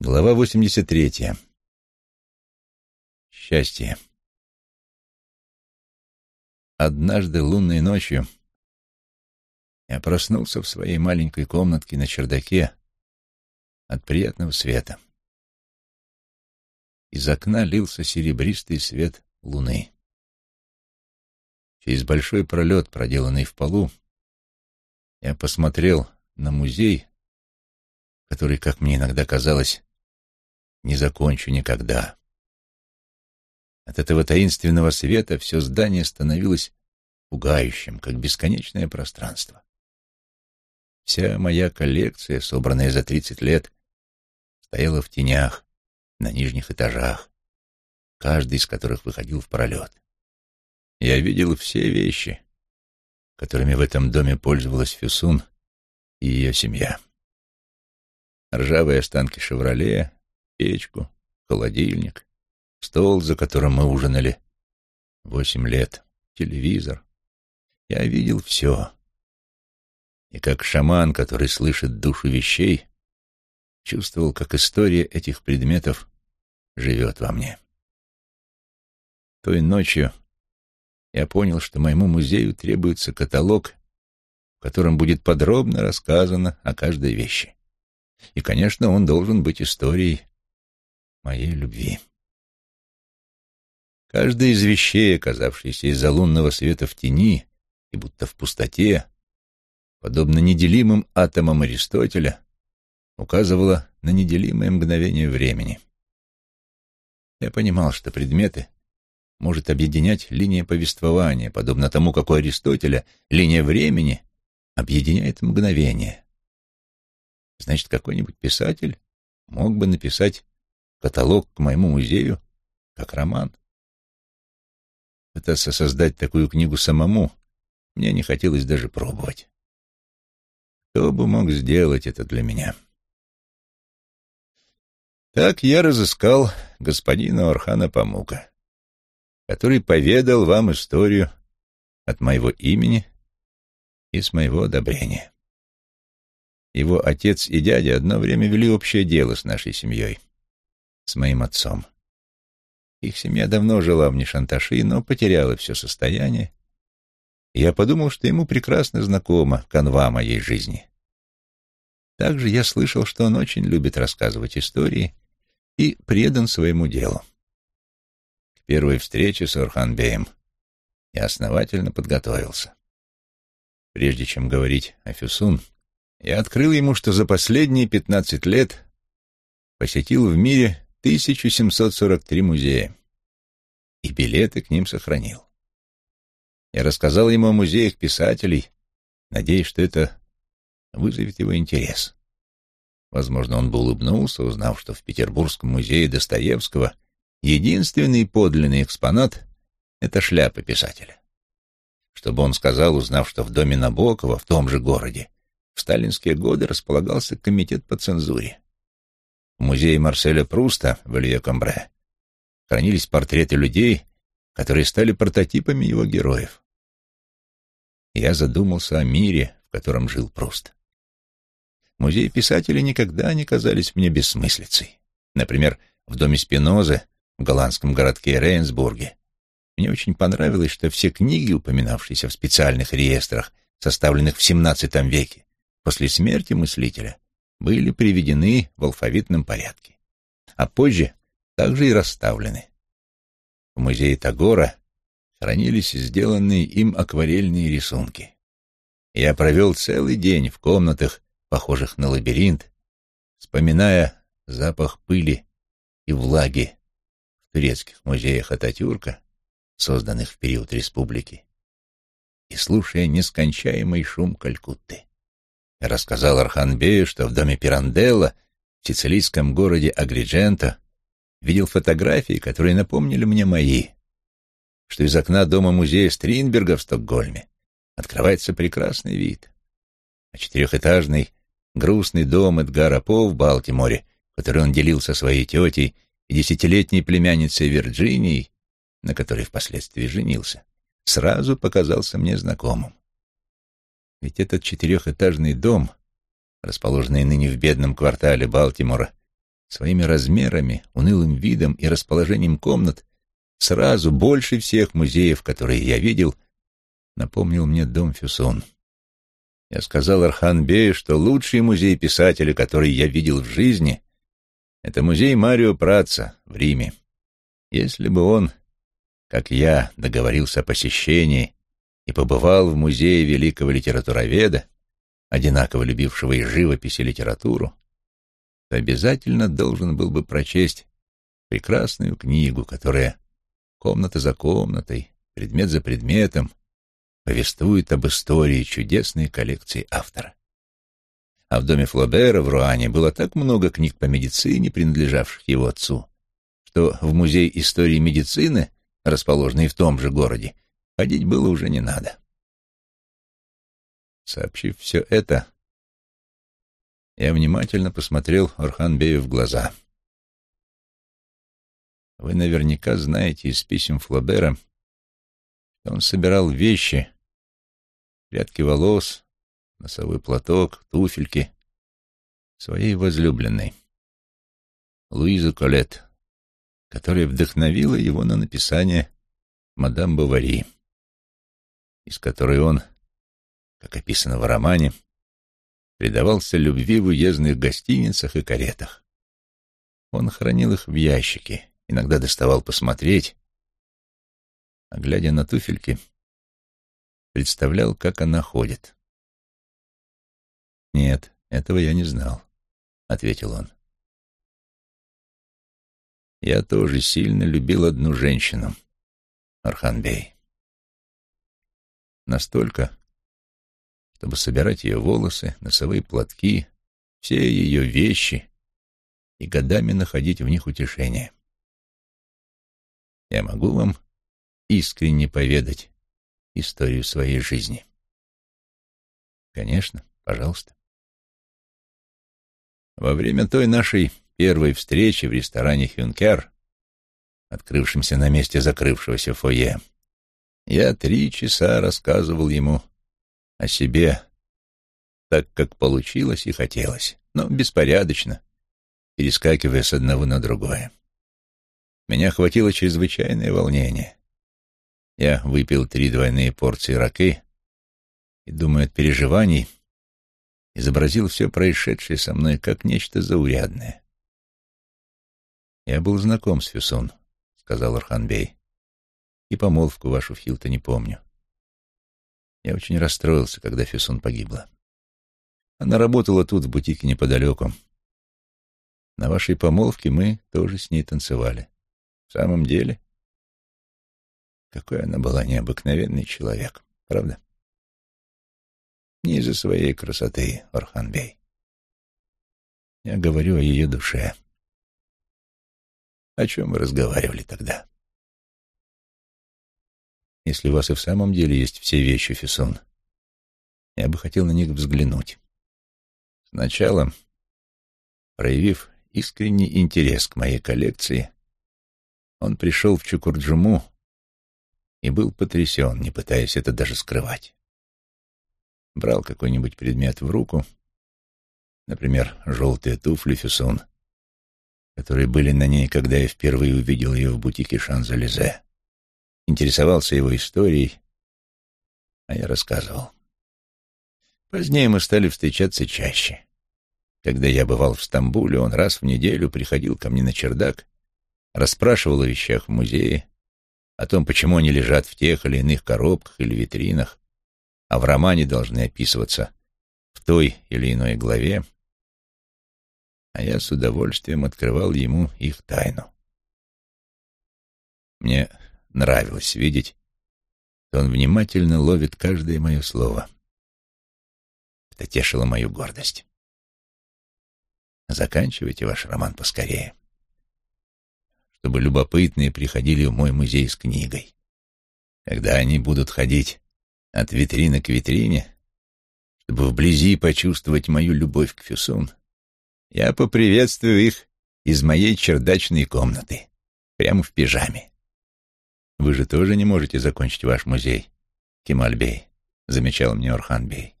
Глава 83. Счастье. Однажды лунной ночью я проснулся в своей маленькой комнатке на чердаке от приятного света. Из окна лился серебристый свет луны. Через большой пролет, проделанный в полу, я посмотрел на музей, который, как мне иногда казалось, не закончу никогда. От этого таинственного света все здание становилось пугающим, как бесконечное пространство. Вся моя коллекция, собранная за тридцать лет, стояла в тенях, на нижних этажах, каждый из которых выходил в пролет. Я видел все вещи, которыми в этом доме пользовалась Фюсун и ее семья. Ржавые останки «Шевроле», печку, холодильник, стол, за которым мы ужинали восемь лет, телевизор. Я видел все. И как шаман, который слышит душу вещей, чувствовал, как история этих предметов живет во мне. Той ночью я понял, что моему музею требуется каталог, в котором будет подробно рассказано о каждой вещи. И, конечно, он должен быть историей моей любви. Каждая из вещей, оказавшаяся из-за лунного света в тени и будто в пустоте, подобно неделимым атомам Аристотеля, указывала на неделимое мгновение времени. Я понимал, что предметы может объединять линия повествования, подобно тому, как у Аристотеля линия времени объединяет мгновение. Значит, какой-нибудь писатель мог бы написать каталог к моему музею как роман. Пытаться создать такую книгу самому мне не хотелось даже пробовать. Кто бы мог сделать это для меня? Так я разыскал господина Орхана Памука, который поведал вам историю от моего имени и с моего одобрения. Его отец и дядя одно время вели общее дело с нашей семьей с моим отцом. Их семья давно жила в Нишанташи, но потеряла все состояние, я подумал, что ему прекрасно знакома канва моей жизни. Также я слышал, что он очень любит рассказывать истории и предан своему делу. К первой встрече с Орханбеем я основательно подготовился. Прежде чем говорить о Фюсун, я открыл ему, что за последние пятнадцать лет посетил в мире 1743 музея, и билеты к ним сохранил. Я рассказал ему о музеях писателей, надеясь, что это вызовет его интерес. Возможно, он бы улыбнулся, узнав, что в Петербургском музее Достоевского единственный подлинный экспонат — это шляпа писателя. Чтобы он сказал, узнав, что в доме Набокова, в том же городе, в сталинские годы располагался комитет по цензуре. В музее Марселя Пруста в Илье-Камбре хранились портреты людей, которые стали прототипами его героев. Я задумался о мире, в котором жил Пруст. Музеи писателей никогда не казались мне бессмыслицей. Например, в доме Спинозы в голландском городке Рейнсбурге мне очень понравилось, что все книги, упоминавшиеся в специальных реестрах, составленных в XVII веке, после смерти мыслителя, были приведены в алфавитном порядке, а позже также и расставлены. В музее Тагора хранились сделанные им акварельные рисунки. Я провел целый день в комнатах, похожих на лабиринт, вспоминая запах пыли и влаги в турецких музеях Ататюрка, созданных в период республики, и слушая нескончаемый шум Калькутты. Рассказал Арханбею, что в доме Пиранделла в сицилийском городе Агридженто видел фотографии, которые напомнили мне мои, что из окна дома-музея Стринберга в Стокгольме открывается прекрасный вид, а четырехэтажный грустный дом Эдгара По в Балтиморе, который он делил со своей тетей и десятилетней племянницей Вирджинией, на которой впоследствии женился, сразу показался мне знакомым. Ведь этот четырехэтажный дом, расположенный ныне в бедном квартале Балтимора, своими размерами, унылым видом и расположением комнат сразу больше всех музеев, которые я видел, напомнил мне дом Фюсон. Я сказал Арханбею, что лучший музей писателя, который я видел в жизни, это музей Марио Праца в Риме. Если бы он, как я, договорился о посещении и побывал в музее великого литературоведа, одинаково любившего и живопись, и литературу, то обязательно должен был бы прочесть прекрасную книгу, которая комната за комнатой, предмет за предметом, повествует об истории чудесной коллекции автора. А в доме Флобера в Руане было так много книг по медицине, принадлежавших его отцу, что в музей истории медицины, расположенный в том же городе, ходить было уже не надо. Сообщив все это, я внимательно посмотрел Орханбею в глаза. Вы наверняка знаете из писем Флобера, что он собирал вещи, прядки волос, носовой платок, туфельки своей возлюбленной, Луизу Колет, которая вдохновила его на написание «Мадам Бавари», из которой он, как описано в романе, предавался любви в уездных гостиницах и каретах. Он хранил их в ящике, иногда доставал посмотреть, а, глядя на туфельки, представлял, как она ходит. «Нет, этого я не знал», — ответил он. «Я тоже сильно любил одну женщину, Арханбей. Настолько, чтобы собирать ее волосы, носовые платки, все ее вещи и годами находить в них утешение. Я могу вам искренне поведать историю своей жизни. Конечно, пожалуйста. Во время той нашей первой встречи в ресторане «Хюнкер», открывшемся на месте закрывшегося фойе, я три часа рассказывал ему о себе так, как получилось и хотелось, но беспорядочно, перескакивая с одного на другое. Меня охватило чрезвычайное волнение. Я выпил три двойные порции раки и, думая от переживаний, изобразил все происшедшее со мной как нечто заурядное. «Я был знаком с Фюсон», — сказал Арханбей, — «и помолвку вашу в Хилтоне помню. Я очень расстроился, когда Фюсун погибла. Она работала тут, в бутике неподалеку. На вашей помолвке мы тоже с ней танцевали. В самом деле, какой она была необыкновенный человек, правда? Не из-за своей красоты, Орханбей. Я говорю о ее душе. О чем мы разговаривали тогда? Если у вас и в самом деле есть все вещи, Фессон, я бы хотел на них взглянуть. Сначала, проявив искренний интерес к моей коллекции, он пришел в Чукурджуму и был потрясен, не пытаясь это даже скрывать. Брал какой-нибудь предмет в руку, например, желтые туфли Фюсон, которые были на ней, когда я впервые увидел ее в бутике Шанзализе интересовался его историей, а я рассказывал. Позднее мы стали встречаться чаще. Когда я бывал в Стамбуле, он раз в неделю приходил ко мне на чердак, расспрашивал о вещах в музее, о том, почему они лежат в тех или иных коробках или витринах, а в романе должны описываться в той или иной главе, а я с удовольствием открывал ему их тайну. Мне нравилось видеть, что он внимательно ловит каждое мое слово. Это тешило мою гордость. Заканчивайте ваш роман поскорее, чтобы любопытные приходили в мой музей с книгой. Когда они будут ходить от витрины к витрине, чтобы вблизи почувствовать мою любовь к Фюсун, я поприветствую их из моей чердачной комнаты, прямо в пижаме. Вы же тоже не можете закончить ваш музей, Кемальбей, замечал мне Орханбей.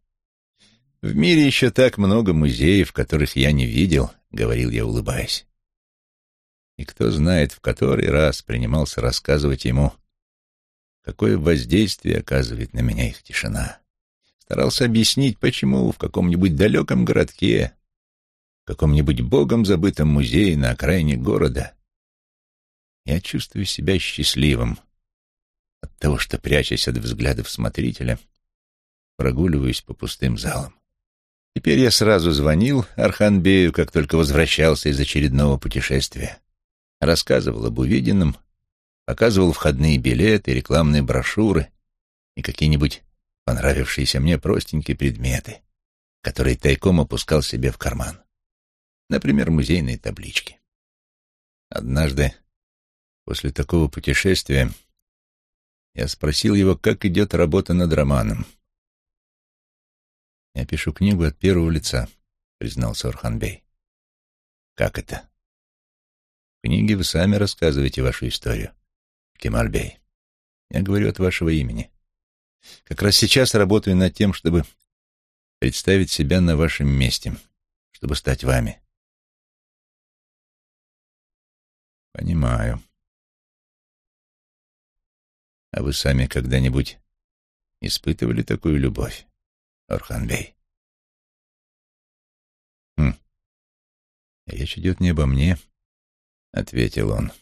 В мире еще так много музеев, которых я не видел, говорил я, улыбаясь. И кто знает, в который раз принимался рассказывать ему, какое воздействие оказывает на меня их тишина. Старался объяснить, почему в каком-нибудь далеком городке, в каком-нибудь богом забытом музее на окраине города я чувствую себя счастливым от того, что, прячась от взглядов смотрителя, прогуливаюсь по пустым залам. Теперь я сразу звонил Арханбею, как только возвращался из очередного путешествия. Рассказывал об увиденном, показывал входные билеты, рекламные брошюры и какие-нибудь понравившиеся мне простенькие предметы, которые тайком опускал себе в карман. Например, музейные таблички. Однажды После такого путешествия я спросил его, как идет работа над романом. «Я пишу книгу от первого лица», — признался Орханбей. «Как это?» «В книге вы сами рассказываете вашу историю, Кемальбей. Я говорю от вашего имени. Как раз сейчас работаю над тем, чтобы представить себя на вашем месте, чтобы стать вами». «Понимаю», а вы сами когда-нибудь испытывали такую любовь, Орханбей? Хм. Речь идет не обо мне, — ответил он.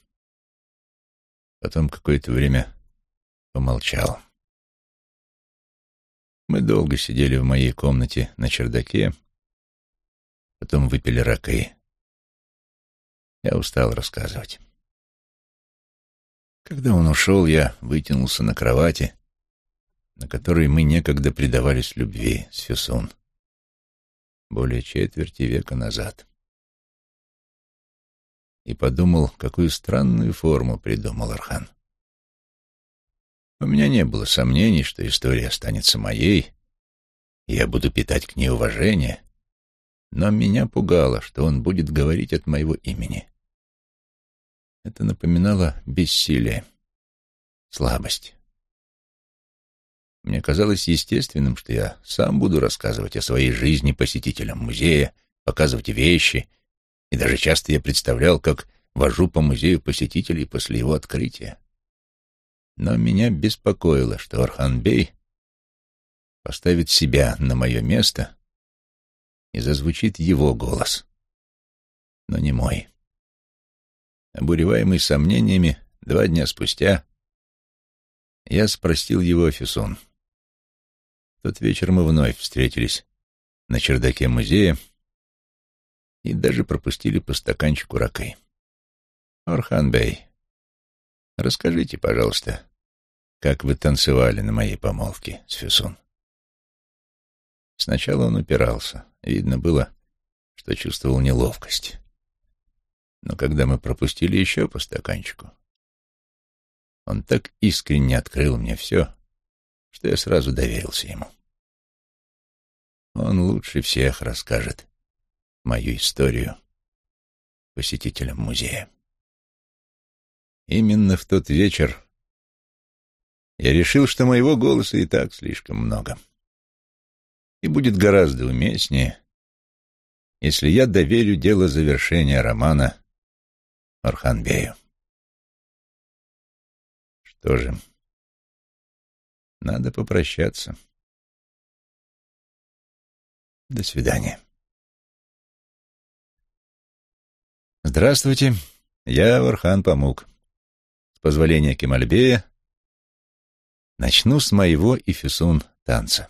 Потом какое-то время помолчал. Мы долго сидели в моей комнате на чердаке, потом выпили ракы. Я устал рассказывать. Когда он ушел, я вытянулся на кровати, на которой мы некогда предавались любви с Фюсун. Более четверти века назад. И подумал, какую странную форму придумал Архан. У меня не было сомнений, что история останется моей, и я буду питать к ней уважение, но меня пугало, что он будет говорить от моего имени. Это напоминало бессилие, слабость. Мне казалось естественным, что я сам буду рассказывать о своей жизни посетителям музея, показывать вещи, и даже часто я представлял, как вожу по музею посетителей после его открытия. Но меня беспокоило, что Арханбей поставит себя на мое место и зазвучит его голос, но не мой. Обуреваемый сомнениями, два дня спустя я спросил его о Фюсон. тот вечер мы вновь встретились на чердаке музея и даже пропустили по стаканчику ракы. Орхан Бey, расскажите, пожалуйста, как вы танцевали на моей помолвке с Фюсун. Сначала он упирался. Видно было, что чувствовал неловкость. Но когда мы пропустили еще по стаканчику, он так искренне открыл мне все, что я сразу доверился ему. Он лучше всех расскажет мою историю посетителям музея. Именно в тот вечер я решил, что моего голоса и так слишком много. И будет гораздо уместнее, если я доверю дело завершения романа Арханбею. Что же, надо попрощаться. До свидания. Здравствуйте, я Вархан Памук. С позволения Кемальбея начну с моего и Фисун танца.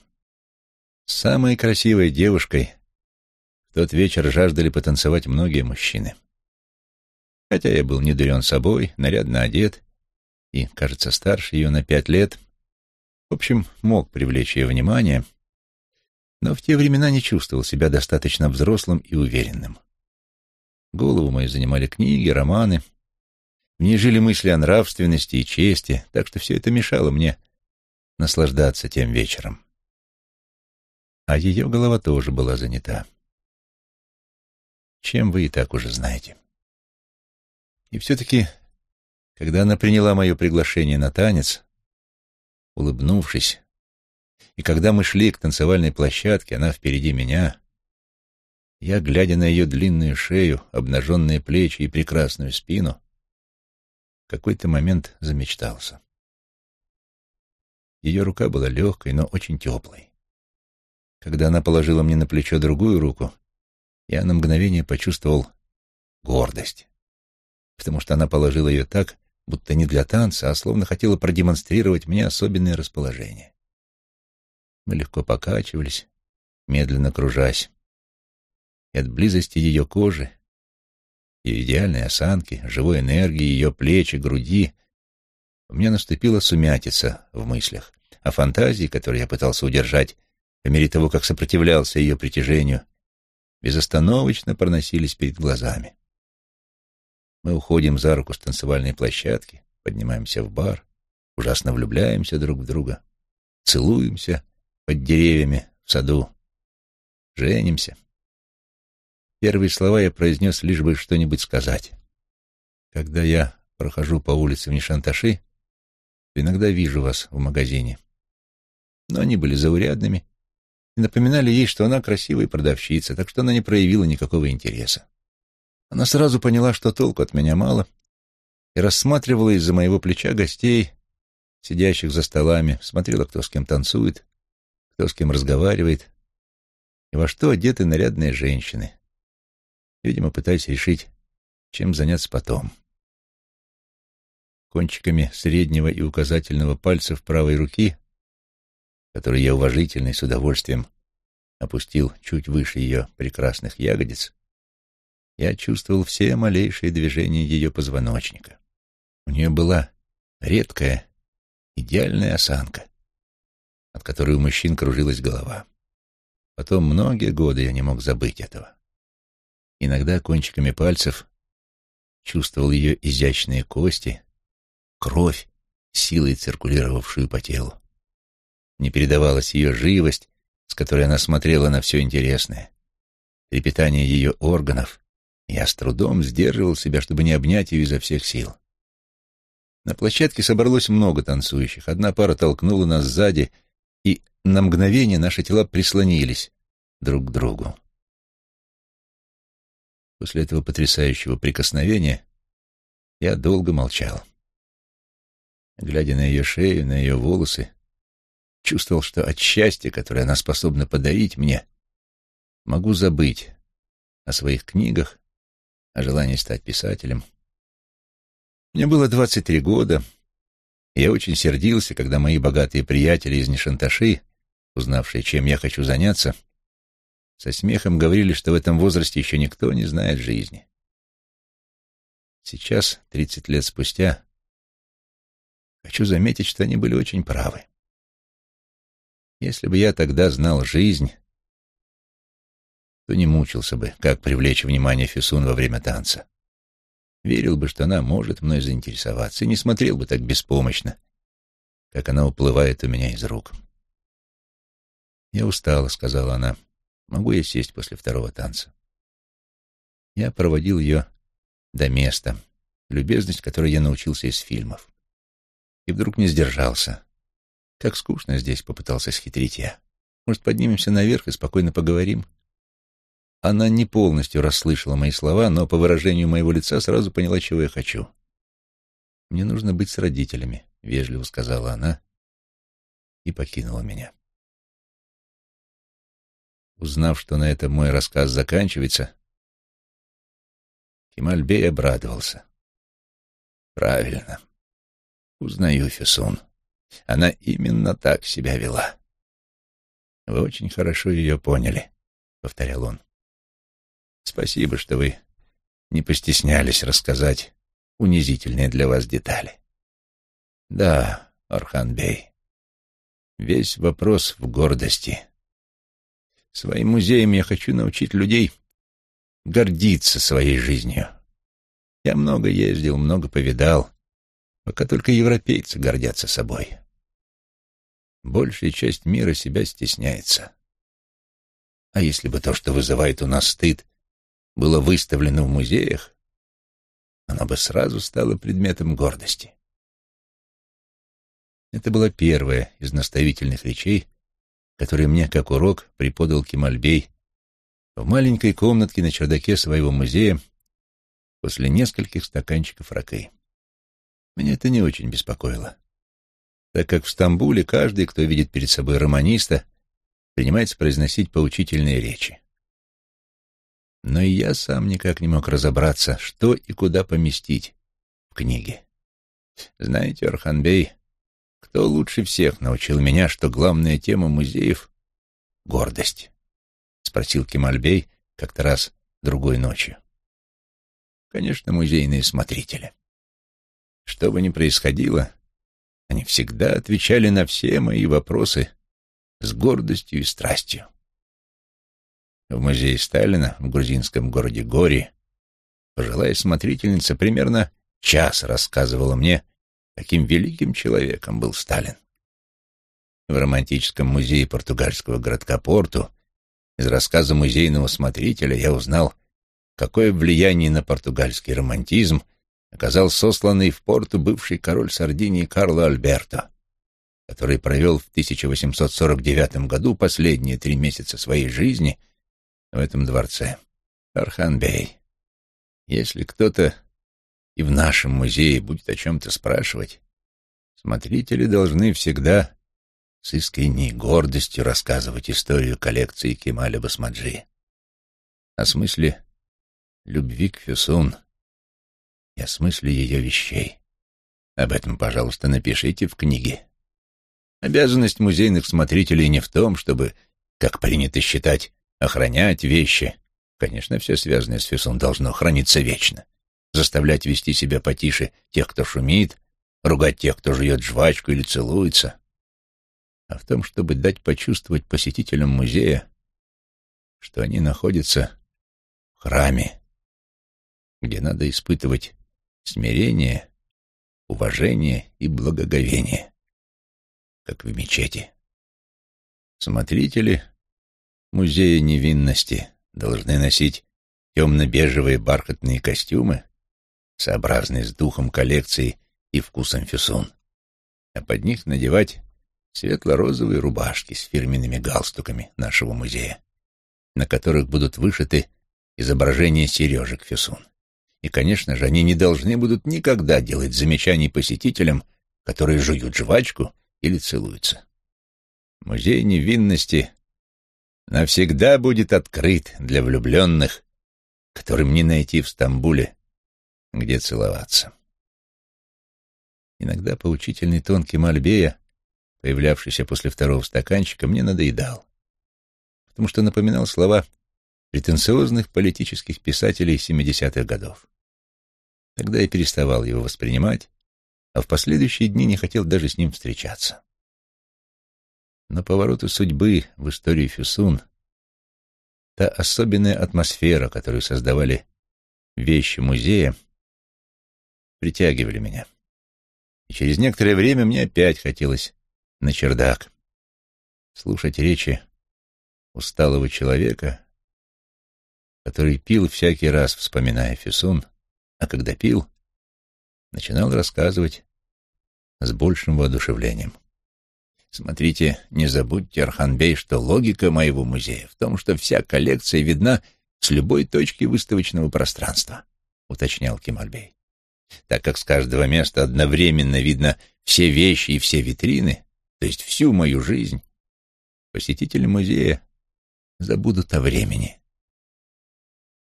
С самой красивой девушкой в тот вечер жаждали потанцевать многие мужчины. Хотя я был недурен собой, нарядно одет и, кажется, старше ее на пять лет, в общем, мог привлечь ее внимание, но в те времена не чувствовал себя достаточно взрослым и уверенным. Голову мою занимали книги, романы, в ней жили мысли о нравственности и чести, так что все это мешало мне наслаждаться тем вечером. А ее голова тоже была занята. Чем вы и так уже знаете. И все-таки, когда она приняла мое приглашение на танец, улыбнувшись, и когда мы шли к танцевальной площадке, она впереди меня, Я, глядя на ее длинную шею, обнаженные плечи и прекрасную спину, в какой-то момент замечтался. Ее рука была легкой, но очень теплой. Когда она положила мне на плечо другую руку, я на мгновение почувствовал гордость, потому что она положила ее так, будто не для танца, а словно хотела продемонстрировать мне особенное расположение. Мы легко покачивались, медленно кружась. И от близости ее кожи, ее идеальной осанки, живой энергии, ее плечи, груди у меня наступила сумятица в мыслях, а фантазии, которые я пытался удержать, по мере того, как сопротивлялся ее притяжению, безостановочно проносились перед глазами. Мы уходим за руку с танцевальной площадки, поднимаемся в бар, ужасно влюбляемся друг в друга, целуемся под деревьями в саду, женимся. Первые слова я произнес, лишь бы что-нибудь сказать. Когда я прохожу по улице в Нишанташи, иногда вижу вас в магазине. Но они были заурядными и напоминали ей, что она красивая продавщица, так что она не проявила никакого интереса. Она сразу поняла, что толку от меня мало, и рассматривала из-за моего плеча гостей, сидящих за столами, смотрела, кто с кем танцует, кто с кем разговаривает, и во что одеты нарядные женщины, видимо, пытаясь решить, чем заняться потом. Кончиками среднего и указательного пальцев правой руки, которые я уважительно и с удовольствием опустил чуть выше ее прекрасных ягодиц, я чувствовал все малейшие движения ее позвоночника. У нее была редкая, идеальная осанка, от которой у мужчин кружилась голова. Потом многие годы я не мог забыть этого. Иногда кончиками пальцев чувствовал ее изящные кости, кровь, силой циркулировавшую по телу. Не передавалась ее живость, с которой она смотрела на все интересное, трепетание ее органов, я с трудом сдерживал себя, чтобы не обнять ее изо всех сил. На площадке собралось много танцующих. Одна пара толкнула нас сзади, и на мгновение наши тела прислонились друг к другу. После этого потрясающего прикосновения я долго молчал. Глядя на ее шею, на ее волосы, чувствовал, что от счастья, которое она способна подарить мне, могу забыть о своих книгах, о желании стать писателем. Мне было 23 года, и я очень сердился, когда мои богатые приятели из Нишанташи, узнавшие, чем я хочу заняться, со смехом говорили, что в этом возрасте еще никто не знает жизни. Сейчас, 30 лет спустя, хочу заметить, что они были очень правы. Если бы я тогда знал жизнь, то не мучился бы, как привлечь внимание Фисун во время танца. Верил бы, что она может мной заинтересоваться, и не смотрел бы так беспомощно, как она уплывает у меня из рук. «Я устала», — сказала она. «Могу я сесть после второго танца?» Я проводил ее до места, любезность, которой я научился из фильмов. И вдруг не сдержался. Как скучно здесь, попытался схитрить я. Может, поднимемся наверх и спокойно поговорим? Она не полностью расслышала мои слова, но по выражению моего лица сразу поняла, чего я хочу. «Мне нужно быть с родителями», — вежливо сказала она и покинула меня. Узнав, что на этом мой рассказ заканчивается, Кемальбей обрадовался. «Правильно. Узнаю Фесун. Она именно так себя вела». «Вы очень хорошо ее поняли», — повторял он. Спасибо, что вы не постеснялись рассказать унизительные для вас детали. Да, Орханбей, весь вопрос в гордости. Своим музеем я хочу научить людей гордиться своей жизнью. Я много ездил, много повидал, пока только европейцы гордятся собой. Большая часть мира себя стесняется. А если бы то, что вызывает у нас стыд, было выставлено в музеях, она бы сразу стала предметом гордости. Это была первая из наставительных речей, которые мне, как урок, преподал Кемальбей в маленькой комнатке на чердаке своего музея после нескольких стаканчиков ракы. Меня это не очень беспокоило, так как в Стамбуле каждый, кто видит перед собой романиста, принимается произносить поучительные речи. Но и я сам никак не мог разобраться, что и куда поместить в книге. Знаете, Орханбей, кто лучше всех научил меня, что главная тема музеев — гордость? — спросил Кемальбей как-то раз другой ночью. Конечно, музейные смотрители. Что бы ни происходило, они всегда отвечали на все мои вопросы с гордостью и страстью. В музее Сталина в грузинском городе Гори пожилая смотрительница примерно час рассказывала мне, каким великим человеком был Сталин. В романтическом музее португальского городка Порту из рассказа музейного смотрителя я узнал, какое влияние на португальский романтизм оказал сосланный в Порту бывший король Сардинии Карло Альберто, который провел в 1849 году последние три месяца своей жизни в этом дворце. Арханбей, если кто-то и в нашем музее будет о чем-то спрашивать, смотрители должны всегда с искренней гордостью рассказывать историю коллекции Кемаля Басмаджи. О смысле любви к Фюсун и о смысле ее вещей. Об этом, пожалуйста, напишите в книге. Обязанность музейных смотрителей не в том, чтобы, как принято считать, охранять вещи. Конечно, все связанное с Фюсун должно храниться вечно заставлять вести себя потише тех, кто шумит, ругать тех, кто жует жвачку или целуется, а в том, чтобы дать почувствовать посетителям музея, что они находятся в храме, где надо испытывать смирение, уважение и благоговение, как в мечети. Смотрители музея невинности должны носить темно-бежевые бархатные костюмы сообразный с духом коллекции и вкусом фюсун, а под них надевать светло-розовые рубашки с фирменными галстуками нашего музея, на которых будут вышиты изображения сережек фюсун. И, конечно же, они не должны будут никогда делать замечаний посетителям, которые жуют жвачку или целуются. Музей невинности навсегда будет открыт для влюбленных, которым не найти в Стамбуле где целоваться. Иногда поучительный тон Кемальбея, появлявшийся после второго стаканчика, мне надоедал, потому что напоминал слова претенциозных политических писателей 70-х годов. Тогда я переставал его воспринимать, а в последующие дни не хотел даже с ним встречаться. Но повороты судьбы в истории Фюсун, та особенная атмосфера, которую создавали вещи музея, притягивали меня. И через некоторое время мне опять хотелось на чердак слушать речи усталого человека, который пил всякий раз, вспоминая Фисун, а когда пил, начинал рассказывать с большим воодушевлением. Смотрите, не забудьте, Арханбей, что логика моего музея в том, что вся коллекция видна с любой точки выставочного пространства, уточнял Кемальбей так как с каждого места одновременно видно все вещи и все витрины, то есть всю мою жизнь, посетители музея забудут о времени.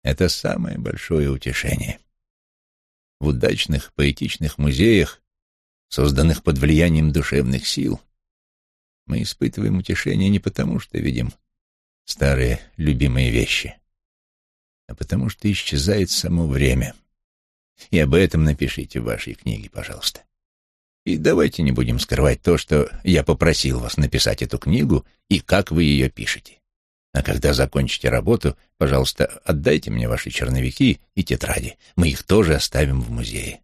Это самое большое утешение. В удачных поэтичных музеях, созданных под влиянием душевных сил, мы испытываем утешение не потому, что видим старые любимые вещи, а потому что исчезает само время — и об этом напишите в вашей книге, пожалуйста. И давайте не будем скрывать то, что я попросил вас написать эту книгу и как вы ее пишете. А когда закончите работу, пожалуйста, отдайте мне ваши черновики и тетради. Мы их тоже оставим в музее.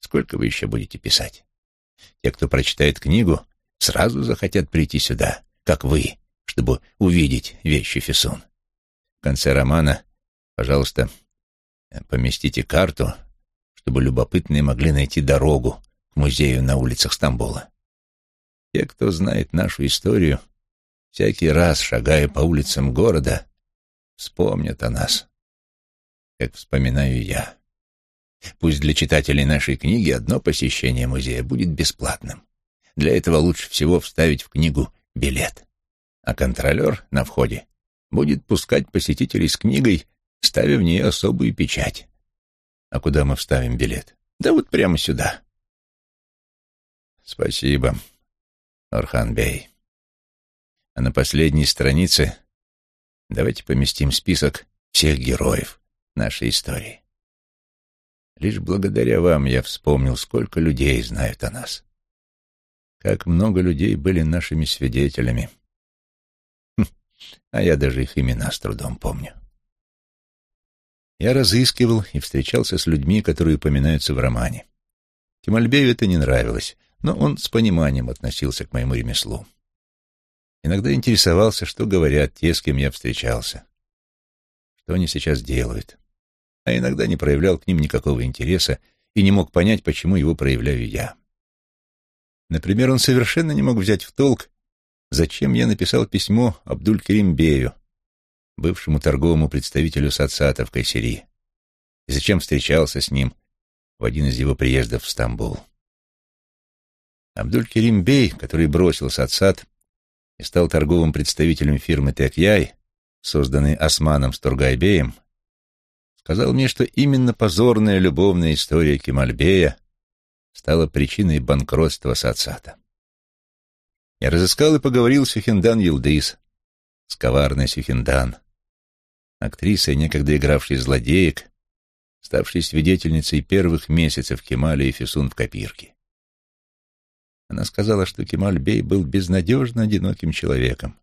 Сколько вы еще будете писать? Те, кто прочитает книгу, сразу захотят прийти сюда, как вы, чтобы увидеть вещи Фисун. В конце романа, пожалуйста, поместите карту чтобы любопытные могли найти дорогу к музею на улицах Стамбула. Те, кто знает нашу историю, всякий раз, шагая по улицам города, вспомнят о нас, как вспоминаю я. Пусть для читателей нашей книги одно посещение музея будет бесплатным. Для этого лучше всего вставить в книгу билет. А контролер на входе будет пускать посетителей с книгой, ставя в нее особую печать. А куда мы вставим билет? Да вот прямо сюда. Спасибо, Орхан Бей. А на последней странице давайте поместим список всех героев нашей истории. Лишь благодаря вам я вспомнил, сколько людей знают о нас. Как много людей были нашими свидетелями. Хм, а я даже их имена с трудом помню. Я разыскивал и встречался с людьми, которые упоминаются в романе. Кемальбею это не нравилось, но он с пониманием относился к моему ремеслу. Иногда интересовался, что говорят те, с кем я встречался, что они сейчас делают, а иногда не проявлял к ним никакого интереса и не мог понять, почему его проявляю я. Например, он совершенно не мог взять в толк, зачем я написал письмо Абдуль-Керим бывшему торговому представителю Сацата в Кайсери, и зачем встречался с ним в один из его приездов в Стамбул. Абдуль-Керим который бросил Сацат и стал торговым представителем фирмы Текяй, созданной Османом Стургайбеем, сказал мне, что именно позорная любовная история Кемальбея стала причиной банкротства Сацата. Я разыскал и поговорил с Сюхендан Юлдис, с коварной Сюхендан, актрисой, некогда игравшей злодеек, ставшей свидетельницей первых месяцев Кемаля и Фисун в копирке. Она сказала, что Кемаль Бей был безнадежно одиноким человеком,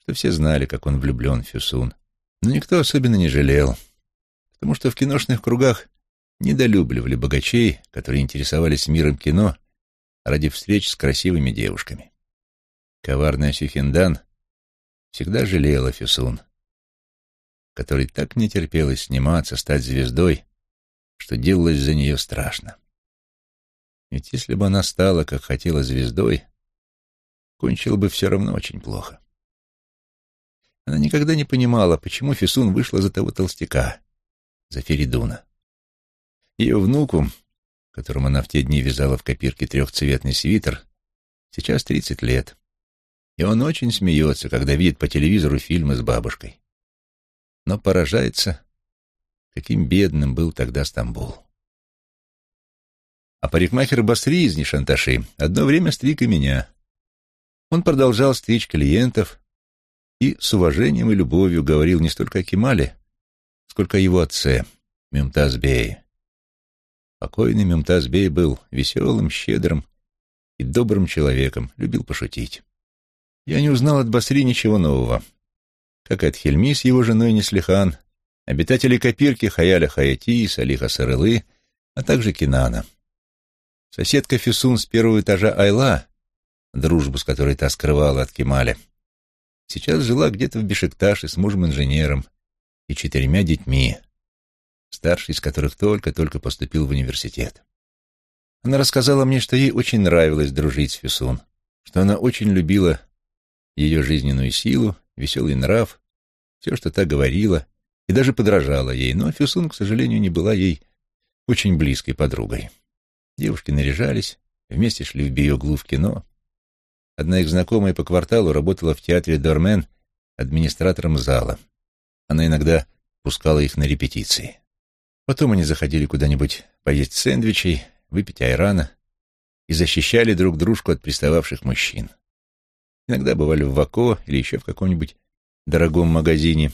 что все знали, как он влюблен в Фюсун, но никто особенно не жалел, потому что в киношных кругах недолюбливали богачей, которые интересовались миром кино ради встреч с красивыми девушками. Коварная Сюхиндан всегда жалела Фюсун, которой так не терпелось сниматься, стать звездой, что делалось за нее страшно. Ведь если бы она стала, как хотела, звездой, кончила бы все равно очень плохо. Она никогда не понимала, почему Фисун вышла за того толстяка, за Феридуна. Ее внуку, которому она в те дни вязала в копирке трехцветный свитер, сейчас тридцать лет, и он очень смеется, когда видит по телевизору фильмы с бабушкой но поражается, каким бедным был тогда Стамбул. А парикмахер Басри из Нишанташи одно время стриг и меня. Он продолжал стричь клиентов и с уважением и любовью говорил не столько о Кемале, сколько о его отце, Мюмтазбее. Покойный Мюмтазбей был веселым, щедрым и добрым человеком, любил пошутить. Я не узнал от Басри ничего нового как и от Хельми с его женой Неслихан, обитатели Копирки Хаяля Хаяти и Салиха Сарылы, а также Кинана. Соседка Фисун с первого этажа Айла, дружбу с которой та скрывала от Кемаля, сейчас жила где-то в Бешикташе с мужем-инженером и четырьмя детьми, старший из которых только-только поступил в университет. Она рассказала мне, что ей очень нравилось дружить с Фисун, что она очень любила ее жизненную силу веселый нрав, все, что та говорила, и даже подражала ей, но Фюсун, к сожалению, не была ей очень близкой подругой. Девушки наряжались, вместе шли в Биоглу в кино. Одна их знакомая по кварталу работала в театре Дормен администратором зала. Она иногда пускала их на репетиции. Потом они заходили куда-нибудь поесть сэндвичей, выпить айрана и защищали друг дружку от пристававших мужчин. Иногда бывали в Вако или еще в каком-нибудь дорогом магазине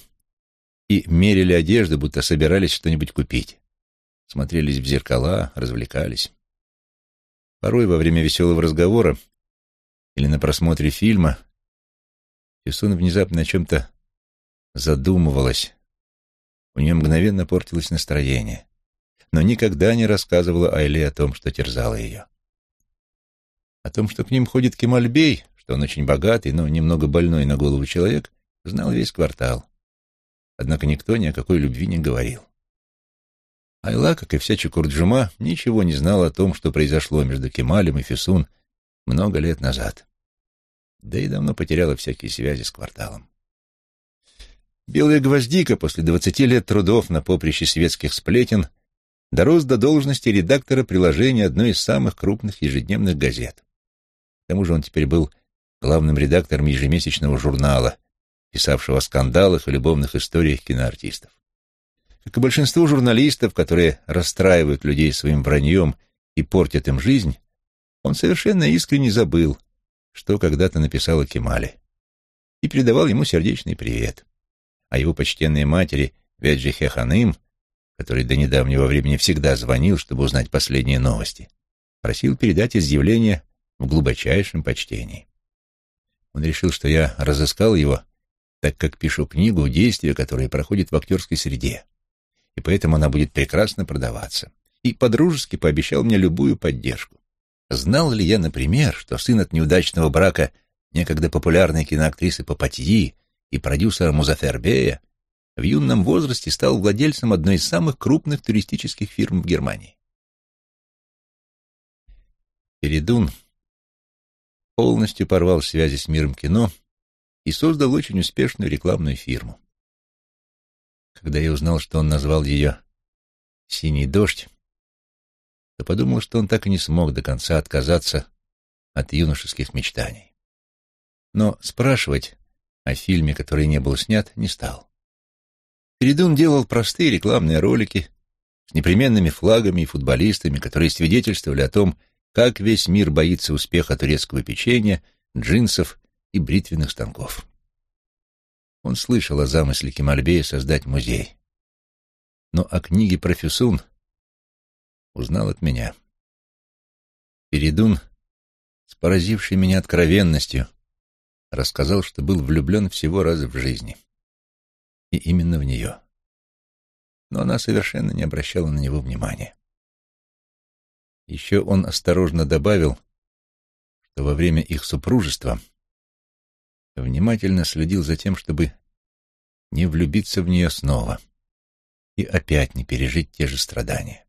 и мерили одежду, будто собирались что-нибудь купить. Смотрелись в зеркала, развлекались. Порой во время веселого разговора или на просмотре фильма Фисун внезапно о чем-то задумывалась. У нее мгновенно портилось настроение, но никогда не рассказывала Айле о том, что терзало ее. О том, что к ним ходит Кемальбей, что он очень богатый, но немного больной на голову человек, знал весь квартал. Однако никто ни о какой любви не говорил. Айла, как и вся Чукурджума, ничего не знала о том, что произошло между Кемалем и Фисун много лет назад. Да и давно потеряла всякие связи с кварталом. Белая гвоздика после двадцати лет трудов на поприще светских сплетен дорос до должности редактора приложения одной из самых крупных ежедневных газет. К тому же он теперь был главным редактором ежемесячного журнала, писавшего о скандалах и любовных историях киноартистов. Как и большинство журналистов, которые расстраивают людей своим враньем и портят им жизнь, он совершенно искренне забыл, что когда-то написал о Кемале, и передавал ему сердечный привет. А его почтенной матери Веджи Хеханым, который до недавнего времени всегда звонил, чтобы узнать последние новости, просил передать изъявление в глубочайшем почтении. Он решил, что я разыскал его, так как пишу книгу, действия которые проходят в актерской среде, и поэтому она будет прекрасно продаваться, и подружески пообещал мне любую поддержку. Знал ли я, например, что сын от неудачного брака некогда популярной киноактрисы Папатьи и продюсера Музафербея в юном возрасте стал владельцем одной из самых крупных туристических фирм в Германии? Передун полностью порвал связи с миром кино и создал очень успешную рекламную фирму. Когда я узнал, что он назвал ее «Синий дождь», то подумал, что он так и не смог до конца отказаться от юношеских мечтаний. Но спрашивать о фильме, который не был снят, не стал. Передун делал простые рекламные ролики с непременными флагами и футболистами, которые свидетельствовали о том, как весь мир боится успеха турецкого печенья, джинсов и бритвенных станков. Он слышал о замысле Кемальбея создать музей. Но о книге про Фюсун узнал от меня. Передун, с поразившей меня откровенностью, рассказал, что был влюблен всего раз в жизни. И именно в нее. Но она совершенно не обращала на него внимания. Еще он осторожно добавил, что во время их супружества внимательно следил за тем, чтобы не влюбиться в нее снова и опять не пережить те же страдания.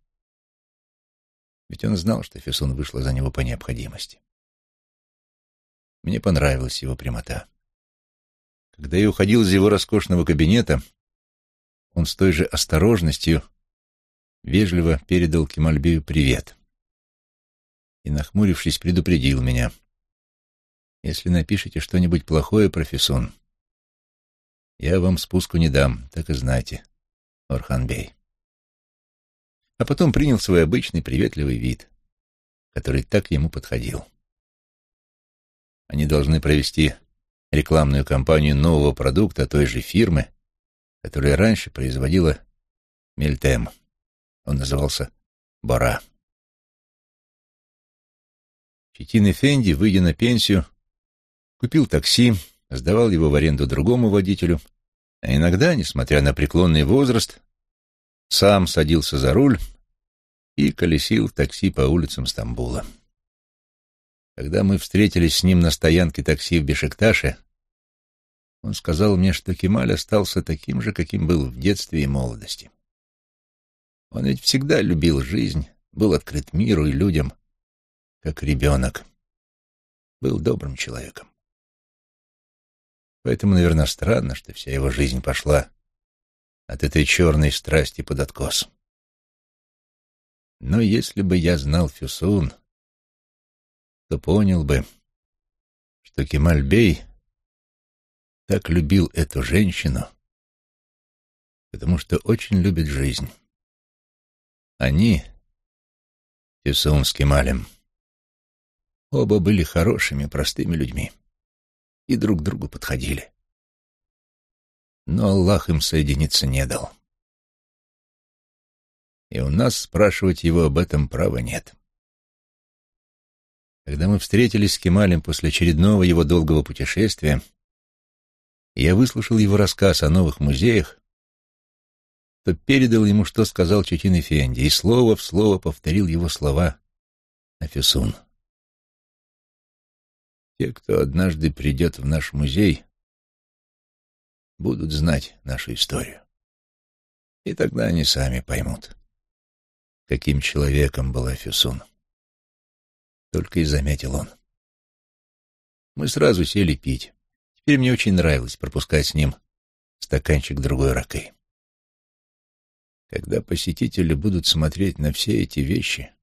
Ведь он знал, что Фессон вышла за него по необходимости. Мне понравилась его прямота. Когда я уходил из его роскошного кабинета, он с той же осторожностью вежливо передал Кемальбею привет и, нахмурившись, предупредил меня. «Если напишете что-нибудь плохое, профессор, я вам спуску не дам, так и знайте, Орханбей». А потом принял свой обычный приветливый вид, который так ему подходил. Они должны провести рекламную кампанию нового продукта той же фирмы, которая раньше производила Мельтем. Он назывался Бора. Щетин Эфенди, выйдя на пенсию, купил такси, сдавал его в аренду другому водителю, а иногда, несмотря на преклонный возраст, сам садился за руль и колесил такси по улицам Стамбула. Когда мы встретились с ним на стоянке такси в Бешикташе, он сказал мне, что Кемаль остался таким же, каким был в детстве и молодости. Он ведь всегда любил жизнь, был открыт миру и людям, как ребенок. Был добрым человеком. Поэтому, наверное, странно, что вся его жизнь пошла от этой черной страсти под откос. Но если бы я знал Фюсун, то понял бы, что Кемальбей так любил эту женщину, потому что очень любит жизнь. Они, Фюсун с Кемалем, Оба были хорошими, простыми людьми и друг другу подходили. Но Аллах им соединиться не дал. И у нас спрашивать его об этом права нет. Когда мы встретились с Кемалем после очередного его долгого путешествия, я выслушал его рассказ о новых музеях, то передал ему, что сказал Чутин Эфенди, и слово в слово повторил его слова о Фюсун. Те, кто однажды придет в наш музей, будут знать нашу историю. И тогда они сами поймут, каким человеком была Фюсун. Только и заметил он. Мы сразу сели пить. Теперь мне очень нравилось пропускать с ним стаканчик другой ракы. Когда посетители будут смотреть на все эти вещи,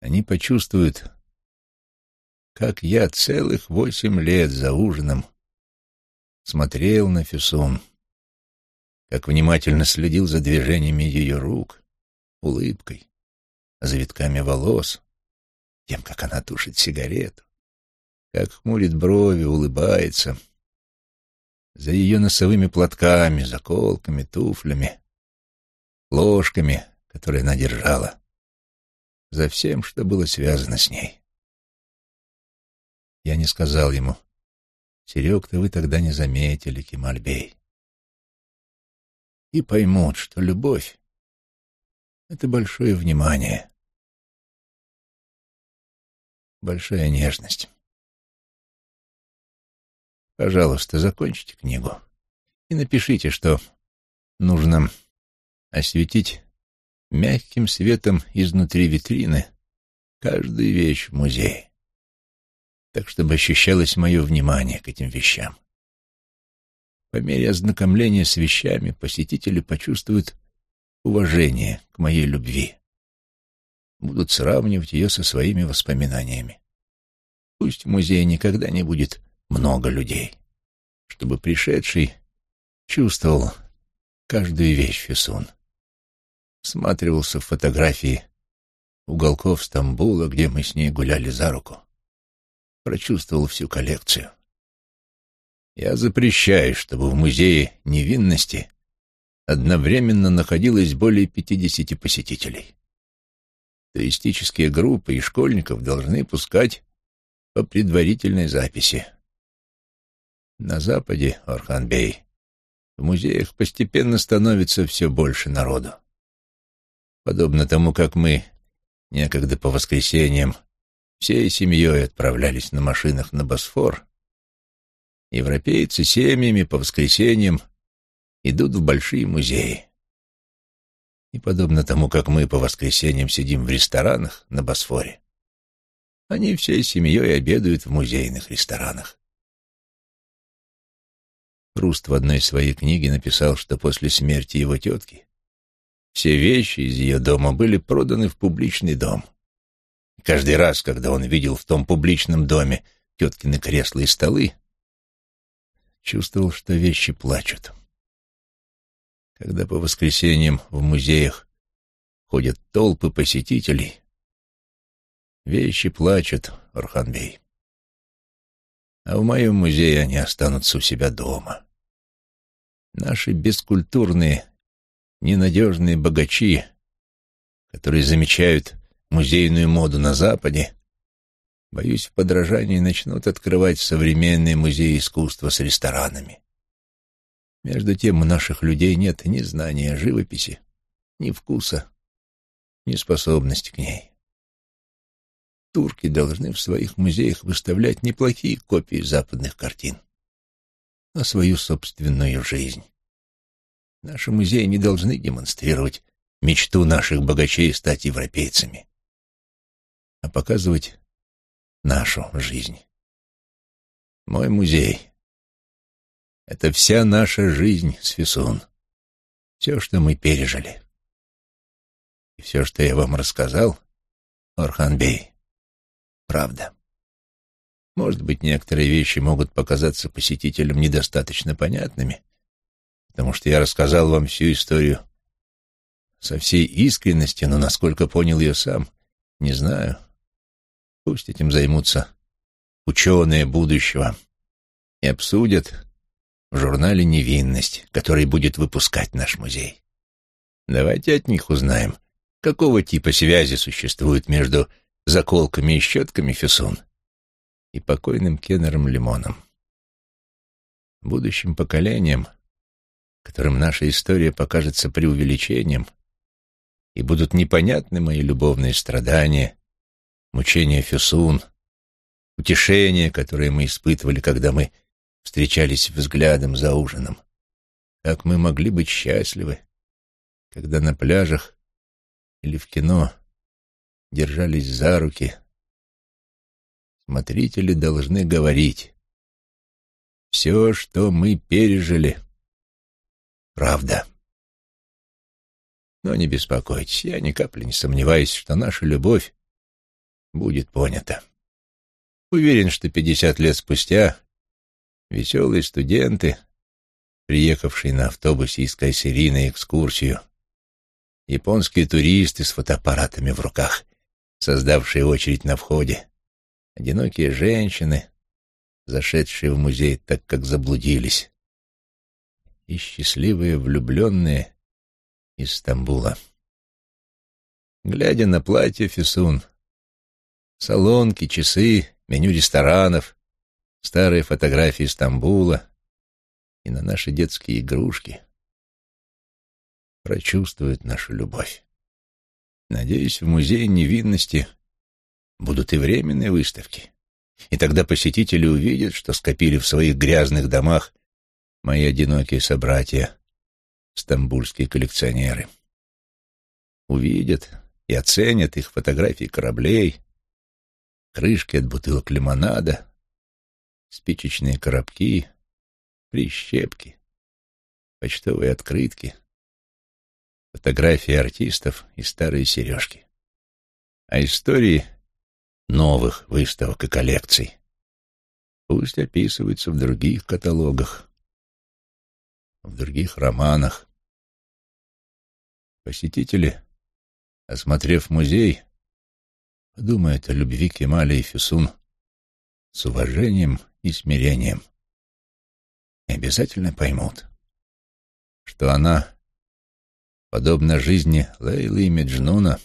они почувствуют, как я целых восемь лет за ужином смотрел на Фюсун, как внимательно следил за движениями ее рук, улыбкой, завитками волос, тем, как она тушит сигарету, как хмурит брови, улыбается, за ее носовыми платками, заколками, туфлями, ложками, которые она держала, за всем, что было связано с ней. Я не сказал ему, Серег-то вы тогда не заметили, Кемальбей. И поймут, что любовь — это большое внимание, большая нежность. Пожалуйста, закончите книгу и напишите, что нужно осветить мягким светом изнутри витрины каждую вещь в музее, так чтобы ощущалось мое внимание к этим вещам. По мере ознакомления с вещами посетители почувствуют уважение к моей любви, будут сравнивать ее со своими воспоминаниями. Пусть в музее никогда не будет много людей, чтобы пришедший чувствовал каждую вещь Фесун. Всматривался в фотографии уголков Стамбула, где мы с ней гуляли за руку. Прочувствовал всю коллекцию. Я запрещаю, чтобы в музее невинности одновременно находилось более пятидесяти посетителей. Туристические группы и школьников должны пускать по предварительной записи. На Западе, Орханбей, в музеях постепенно становится все больше народу. Подобно тому, как мы некогда по воскресеньям всей семьей отправлялись на машинах на Босфор, европейцы семьями по воскресеньям идут в большие музеи. И подобно тому, как мы по воскресеньям сидим в ресторанах на Босфоре, они всей семьей обедают в музейных ресторанах. Руст в одной своей книге написал, что после смерти его тетки все вещи из ее дома были проданы в публичный дом. И каждый раз, когда он видел в том публичном доме теткины кресла и столы, чувствовал, что вещи плачут. Когда по воскресеньям в музеях ходят толпы посетителей, вещи плачут, Орханбей. А в моем музее они останутся у себя дома. Наши бескультурные, ненадежные богачи, которые замечают музейную моду на Западе, боюсь, в подражании начнут открывать современные музеи искусства с ресторанами. Между тем у наших людей нет ни знания живописи, ни вкуса, ни способности к ней. Турки должны в своих музеях выставлять неплохие копии западных картин а свою собственную жизнь. Наши музеи не должны демонстрировать мечту наших богачей стать европейцами, а показывать нашу жизнь. Мой музей — это вся наша жизнь, Сфисун, все, что мы пережили. И все, что я вам рассказал, Орханбей, правда. Может быть, некоторые вещи могут показаться посетителям недостаточно понятными, потому что я рассказал вам всю историю со всей искренностью, но насколько понял ее сам, не знаю. Пусть этим займутся ученые будущего и обсудят в журнале «Невинность», который будет выпускать наш музей. Давайте от них узнаем, какого типа связи существует между заколками и щетками Фюсун и покойным Кеннером Лимоном. Будущим поколениям, которым наша история покажется преувеличением, и будут непонятны мои любовные страдания, мучения Фюсун, утешение, которое мы испытывали, когда мы встречались взглядом за ужином. Как мы могли быть счастливы, когда на пляжах или в кино держались за руки, смотрители должны говорить. Все, что мы пережили, правда. Но не беспокойтесь, я ни капли не сомневаюсь, что наша любовь будет понята. Уверен, что пятьдесят лет спустя веселые студенты, приехавшие на автобусе из Кайсери на экскурсию, японские туристы с фотоаппаратами в руках, создавшие очередь на входе, одинокие женщины, зашедшие в музей так, как заблудились, и счастливые влюбленные из Стамбула. Глядя на платье Фисун, салонки, часы, меню ресторанов, старые фотографии Стамбула и на наши детские игрушки прочувствуют нашу любовь. Надеюсь, в Музее невинности будут и временные выставки, и тогда посетители увидят, что скопили в своих грязных домах мои одинокие собратья, стамбульские коллекционеры. Увидят и оценят их фотографии кораблей, крышки от бутылок лимонада, спичечные коробки, прищепки, почтовые открытки, фотографии артистов и старые сережки. А истории новых выставок и коллекций пусть описываются в других каталогах, в других романах. Посетители, осмотрев музей, подумает о любви Кемаля и Фюсун с уважением и смирением. И обязательно поймут, что она, подобно жизни Лейлы и Меджнуна,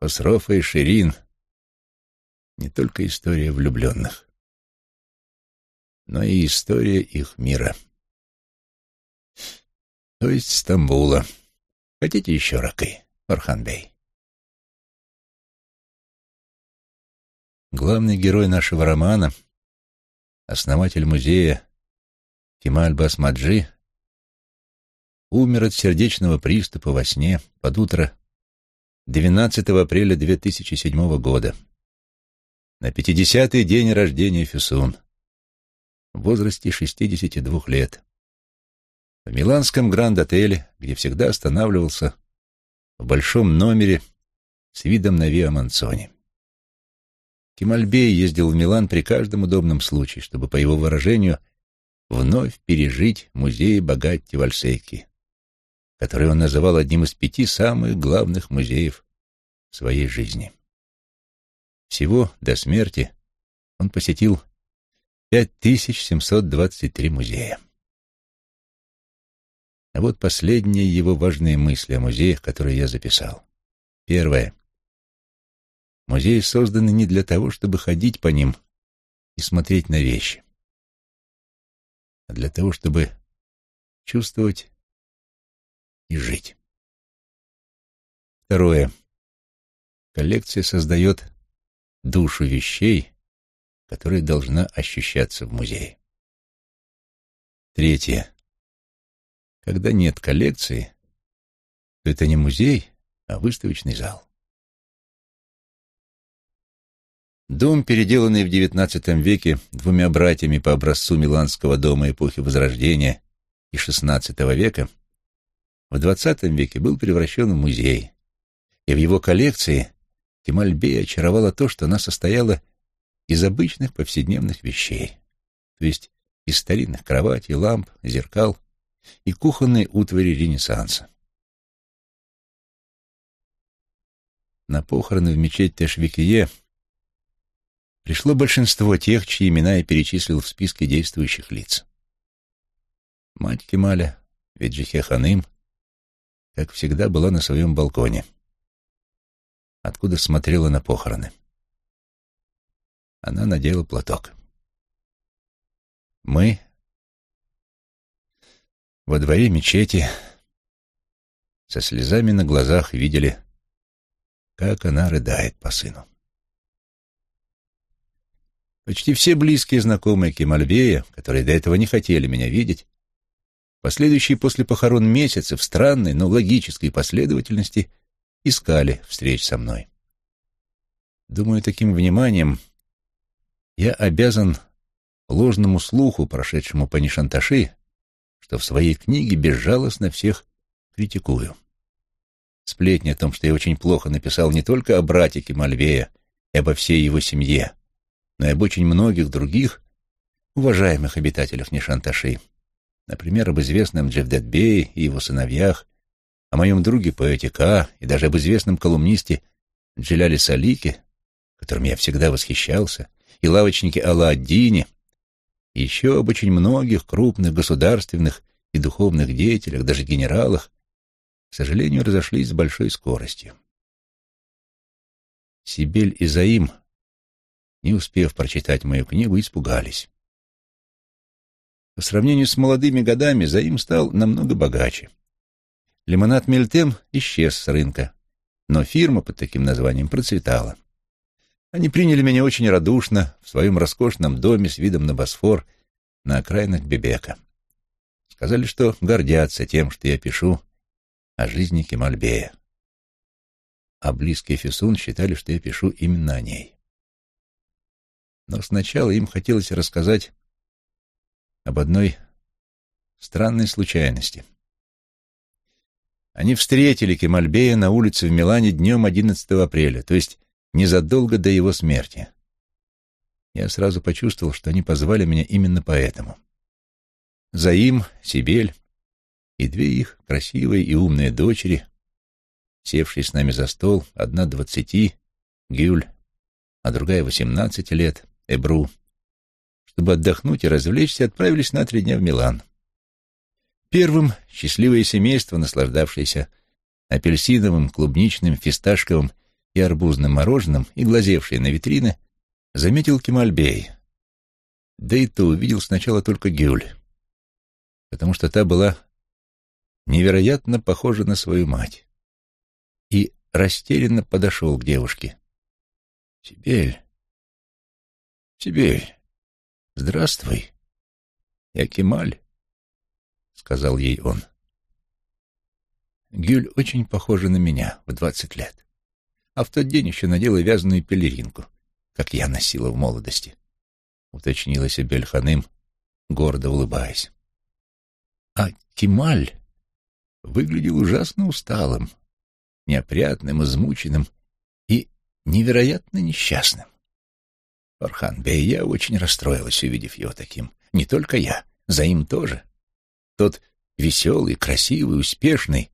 Хосрофа и Ширин, не только история влюбленных, но и история их мира. То есть Стамбула. Хотите еще ракы, Орханбей? Главный герой нашего романа, основатель музея Кемаль Басмаджи, умер от сердечного приступа во сне под утро 12 апреля 2007 года, на 50-й день рождения Фюсун, в возрасте 62 лет, в миланском Гранд-отеле, где всегда останавливался в большом номере с видом на Виа Манцони. Кемальбей ездил в Милан при каждом удобном случае, чтобы, по его выражению, вновь пережить музей Багатти Вальсейки, который он называл одним из пяти самых главных музеев своей жизни. Всего до смерти он посетил 5723 музея. А вот последние его важные мысли о музеях, которые я записал. Первое. Музеи созданы не для того, чтобы ходить по ним и смотреть на вещи, а для того, чтобы чувствовать и жить. Второе. Коллекция создает душу вещей, которая должна ощущаться в музее. Третье. Когда нет коллекции, то это не музей, а выставочный зал. Дом, переделанный в XIX веке двумя братьями по образцу Миланского дома эпохи Возрождения и XVI века, в XX веке был превращен в музей, и в его коллекции Кемальбей очаровала то, что она состояла из обычных повседневных вещей, то есть из старинных кроватей, ламп, зеркал и кухонной утвари Ренессанса. На похороны в мечеть Тешвикие пришло большинство тех, чьи имена я перечислил в списке действующих лиц. Мать Кемаля, Виджихе Ханым, как всегда, была на своем балконе, откуда смотрела на похороны. Она надела платок. Мы во дворе мечети со слезами на глазах видели, как она рыдает по сыну. Почти все близкие знакомые Кемальбея, которые до этого не хотели меня видеть, последующие после похорон месяцы в странной, но логической последовательности искали встреч со мной. Думаю, таким вниманием я обязан ложному слуху, прошедшему по Нишанташи, что в своей книге безжалостно всех критикую. Сплетни о том, что я очень плохо написал не только о братике Мальвея и обо всей его семье, но и об очень многих других уважаемых обитателях Нишанташи. Например, об известном Джевдетбее и его сыновьях, о моем друге поэте Ка и даже об известном колумнисте Джиляле Салике, которым я всегда восхищался, и лавочнике Алла-Аддине, и еще об очень многих крупных государственных и духовных деятелях, даже генералах, к сожалению, разошлись с большой скоростью. Сибель и Заим, не успев прочитать мою книгу, испугались. По сравнению с молодыми годами Заим стал намного богаче. Лимонад Мельтем исчез с рынка, но фирма под таким названием процветала. Они приняли меня очень радушно в своем роскошном доме с видом на Босфор на окраинах Бебека. Сказали, что гордятся тем, что я пишу о жизни Кемальбея. А близкий Фисун считали, что я пишу именно о ней. Но сначала им хотелось рассказать об одной странной случайности. Они встретили Кемальбея на улице в Милане днем 11 апреля, то есть незадолго до его смерти. Я сразу почувствовал, что они позвали меня именно поэтому. Заим, Сибель и две их красивые и умные дочери, севшие с нами за стол, одна двадцати, Гюль, а другая восемнадцати лет, Эбру, чтобы отдохнуть и развлечься, отправились на три дня в Милан. Первым счастливое семейство, наслаждавшееся апельсиновым, клубничным, фисташковым и арбузным мороженым и глазевшее на витрины, заметил Кемальбей. Да и то увидел сначала только Гюль, потому что та была невероятно похожа на свою мать. И растерянно подошел к девушке. «Сибель, Сибель, «Здравствуй, я Кемаль», — сказал ей он. Гюль очень похожа на меня в двадцать лет, а в тот день еще надела вязаную пелеринку, как я носила в молодости, — уточнила Сибель Ханым, гордо улыбаясь. А Кемаль выглядел ужасно усталым, неопрятным, измученным и невероятно несчастным. Орхан Бей, я очень расстроилась, увидев его таким. Не только я, за им тоже. Тот веселый, красивый, успешный,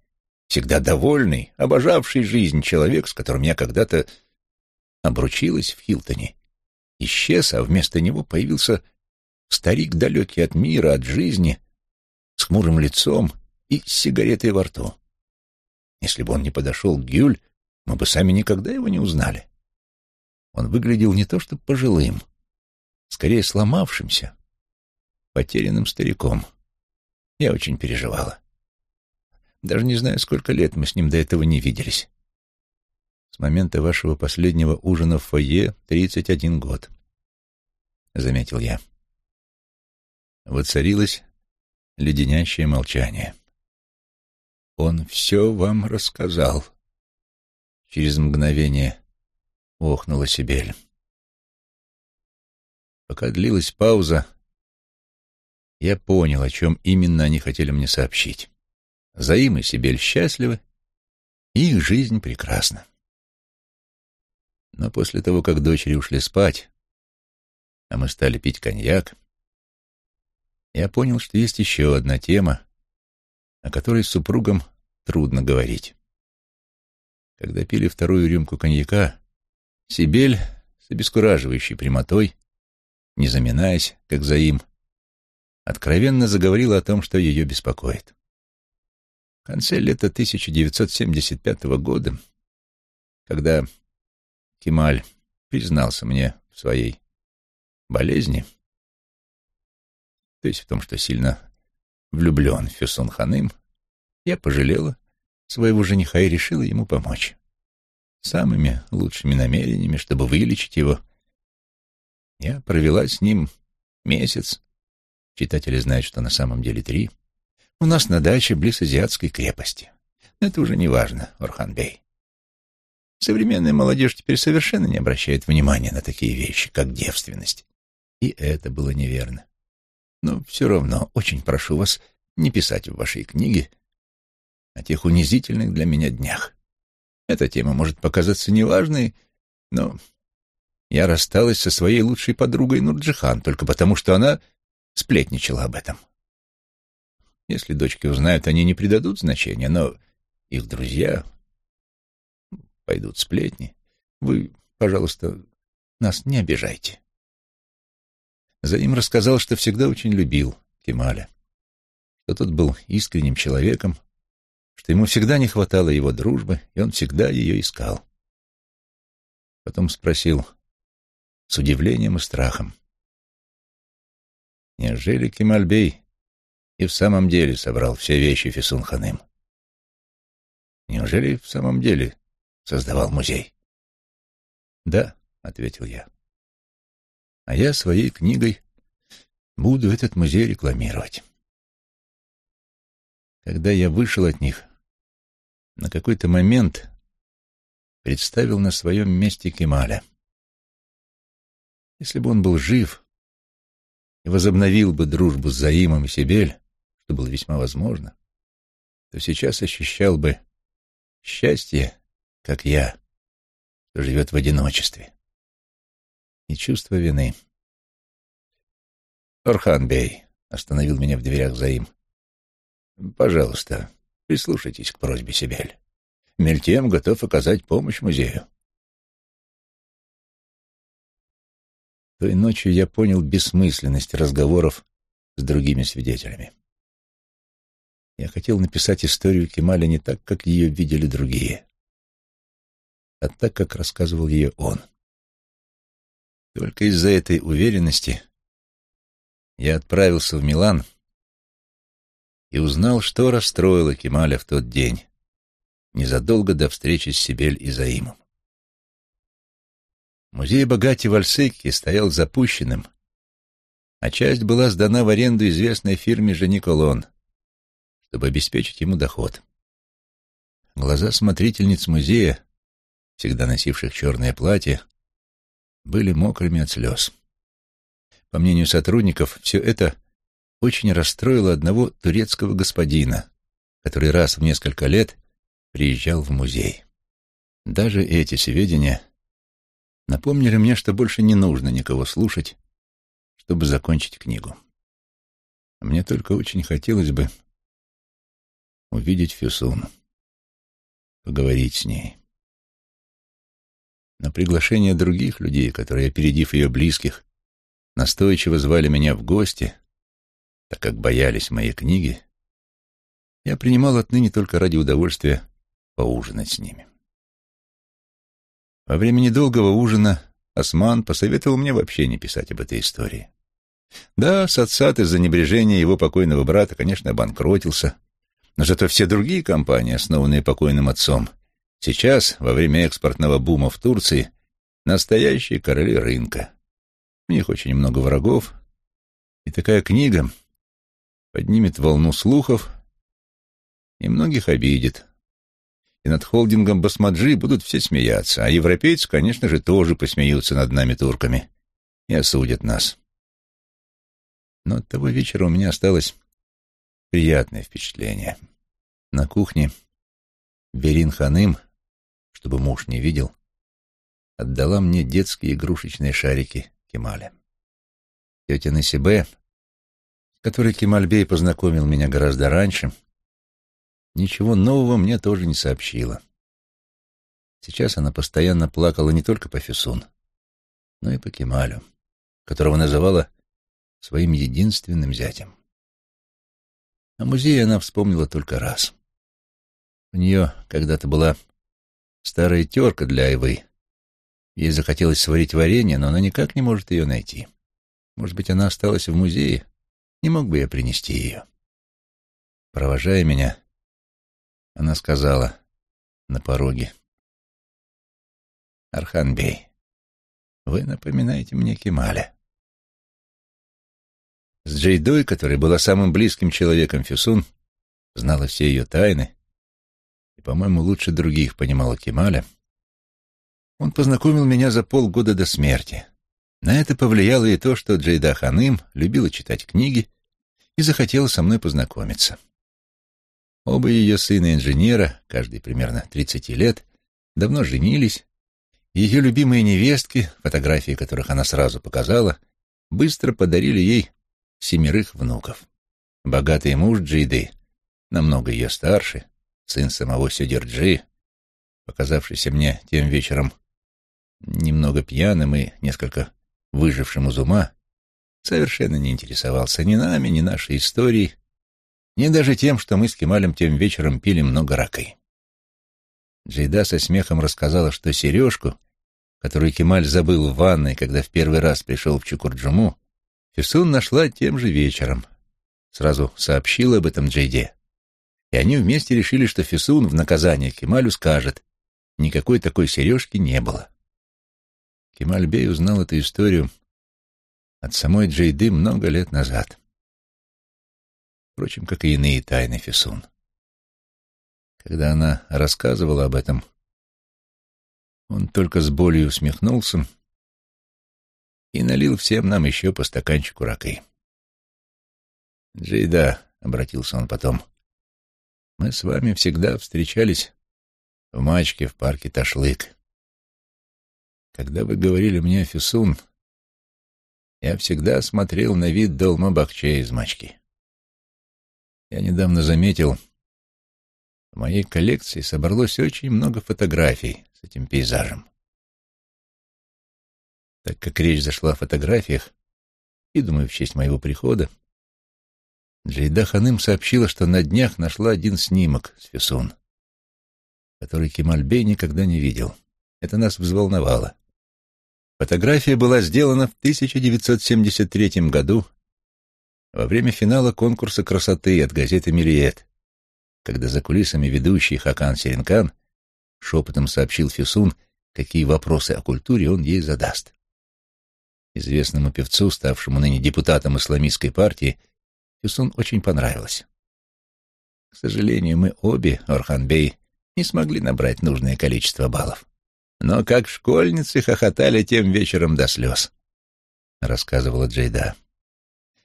всегда довольный, обожавший жизнь человек, с которым я когда-то обручилась в Хилтоне, исчез, а вместо него появился старик, далекий от мира, от жизни, с хмурым лицом и с сигаретой во рту. Если бы он не подошел к Гюль, мы бы сами никогда его не узнали. Он выглядел не то что пожилым, скорее сломавшимся, потерянным стариком. Я очень переживала. Даже не знаю, сколько лет мы с ним до этого не виделись. С момента вашего последнего ужина в фойе тридцать один год, — заметил я. Воцарилось леденящее молчание. Он все вам рассказал. Через мгновение — охнула Сибель. Пока длилась пауза, я понял, о чем именно они хотели мне сообщить. Заим и Сибель счастливы, и их жизнь прекрасна. Но после того, как дочери ушли спать, а мы стали пить коньяк, я понял, что есть еще одна тема, о которой с супругом трудно говорить. Когда пили вторую рюмку коньяка, Сибель с обескураживающей прямотой, не заминаясь, как Заим, откровенно заговорила о том, что ее беспокоит. В конце лета 1975 года, когда Кемаль признался мне в своей болезни, то есть в том, что сильно влюблен в Фюсон Ханым, я пожалела своего жениха и решила ему помочь самыми лучшими намерениями, чтобы вылечить его. Я провела с ним месяц. Читатели знают, что на самом деле три. У нас на даче близ азиатской крепости. Но это уже не важно, Орханбей. Современная молодежь теперь совершенно не обращает внимания на такие вещи, как девственность. И это было неверно. Но все равно очень прошу вас не писать в вашей книге о тех унизительных для меня днях. Эта тема может показаться неважной, но я рассталась со своей лучшей подругой Нурджихан только потому, что она сплетничала об этом. Если дочки узнают, они не придадут значения, но их друзья пойдут сплетни. Вы, пожалуйста, нас не обижайте. Заим рассказал, что всегда очень любил Кемаля, что тот был искренним человеком, что ему всегда не хватало его дружбы, и он всегда ее искал. Потом спросил с удивлением и страхом. Неужели Кемальбей и в самом деле собрал все вещи Фисун Ханым? Неужели в самом деле создавал музей? Да, ответил я. А я своей книгой буду этот музей рекламировать. Когда я вышел от них, на какой-то момент представил на своем месте Кемаля. Если бы он был жив и возобновил бы дружбу с Заимом и Сибель, что было весьма возможно, то сейчас ощущал бы счастье, как я, что живет в одиночестве, и чувство вины. «Орхан Бей», — остановил меня в дверях Заим, — «пожалуйста, прислушайтесь к просьбе Сибель. Мельтем готов оказать помощь музею». Той ночью я понял бессмысленность разговоров с другими свидетелями. Я хотел написать историю Кемаля не так, как ее видели другие, а так, как рассказывал ее он. Только из-за этой уверенности я отправился в Милан и узнал, что расстроило Кемаля в тот день, незадолго до встречи с Сибель и Заимом. Музей Богати в Альсеке стоял запущенным, а часть была сдана в аренду известной фирме Жени Колон, чтобы обеспечить ему доход. Глаза смотрительниц музея, всегда носивших черное платье, были мокрыми от слез. По мнению сотрудников, все это очень расстроило одного турецкого господина, который раз в несколько лет приезжал в музей. Даже эти сведения напомнили мне, что больше не нужно никого слушать, чтобы закончить книгу. Мне только очень хотелось бы увидеть Фюсун, поговорить с ней. На приглашение других людей, которые, опередив ее близких, настойчиво звали меня в гости, так как боялись моей книги, я принимал отныне только ради удовольствия поужинать с ними. Во время недолгого ужина Осман посоветовал мне вообще не писать об этой истории. Да, Сацат из-за небрежения его покойного брата, конечно, обанкротился, но зато все другие компании, основанные покойным отцом, Сейчас, во время экспортного бума в Турции, настоящие короли рынка. У них очень много врагов, и такая книга поднимет волну слухов и многих обидит. И над холдингом Басмаджи будут все смеяться, а европейцы, конечно же, тоже посмеются над нами турками и осудят нас. Но от того вечера у меня осталось приятное впечатление. На кухне Берин Ханым — чтобы муж не видел, отдала мне детские игрушечные шарики Кемаля. Тетя Насибе, которой Кемальбей познакомил меня гораздо раньше, ничего нового мне тоже не сообщила. Сейчас она постоянно плакала не только по Фесун, но и по Кемалю, которого называла своим единственным зятем. О музее она вспомнила только раз. У нее когда-то была Старая терка для Айвы. Ей захотелось сварить варенье, но она никак не может ее найти. Может быть, она осталась в музее? Не мог бы я принести ее? Провожая меня, она сказала на пороге. «Арханбей, вы напоминаете мне Кемаля». С Джейдой, которая была самым близким человеком Фюсун, знала все ее тайны, и, по-моему, лучше других понимала Кемаля, он познакомил меня за полгода до смерти. На это повлияло и то, что Джейда Ханым любила читать книги и захотела со мной познакомиться. Оба ее сына-инженера, каждый примерно 30 лет, давно женились. Ее любимые невестки, фотографии которых она сразу показала, быстро подарили ей семерых внуков. Богатый муж Джиды, намного ее старше, сын самого Сюдерджи, показавшийся мне тем вечером немного пьяным и несколько выжившим из ума, совершенно не интересовался ни нами, ни нашей историей, ни даже тем, что мы с Кемалем тем вечером пили много ракы. Джейда со смехом рассказала, что сережку, которую Кемаль забыл в ванной, когда в первый раз пришел в Чукурджуму, Фисун нашла тем же вечером. Сразу сообщила об этом Джейде. И они вместе решили, что Фисун в наказание Кемалю скажет, никакой такой сережки не было. Кемаль Бей узнал эту историю от самой Джейды много лет назад. Впрочем, как и иные тайны Фисун. Когда она рассказывала об этом, он только с болью усмехнулся и налил всем нам еще по стаканчику ракы. «Джейда», — обратился он потом, — «мы с вами всегда встречались в мачке в парке Ташлык. Когда вы говорили мне о Фюсун, я всегда смотрел на вид Долма Бахче из мачки. Я недавно заметил, в моей коллекции собралось очень много фотографий с этим пейзажем. Так как речь зашла о фотографиях, и, думаю, в честь моего прихода, Джейда Ханым сообщила, что на днях нашла один снимок с Фесун, который Кемальбей никогда не видел. Это нас взволновало. Фотография была сделана в 1973 году во время финала конкурса красоты от газеты «Мириет», когда за кулисами ведущий Хакан Серенкан шепотом сообщил Фисун, какие вопросы о культуре он ей задаст. Известному певцу, ставшему ныне депутатом исламистской партии, Фисун очень понравилось. К сожалению, мы обе, Орханбей, не смогли набрать нужное количество баллов. Но как школьницы хохотали тем вечером до слез, — рассказывала Джейда.